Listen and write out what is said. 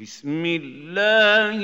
بسم الله